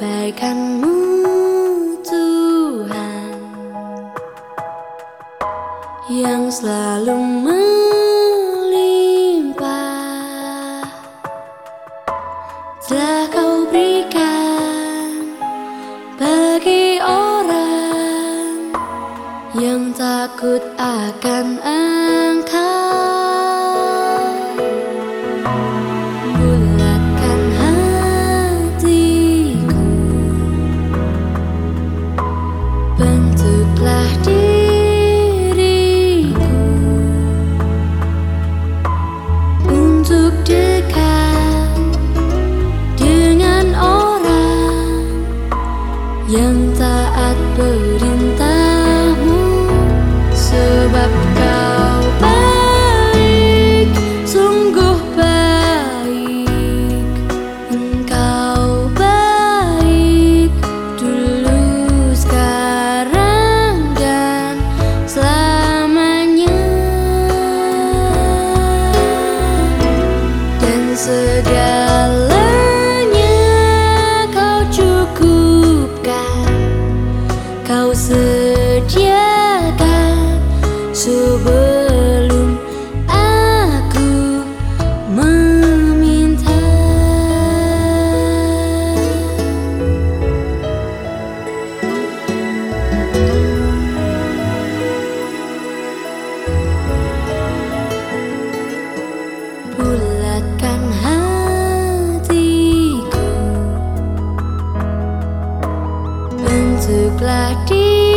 kebaikanmu Tuhan yang selalu melimpah. Telah kau berikan bagi orang yang takut akan yang dan segala sediakan sebelum seglah di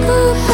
Engkau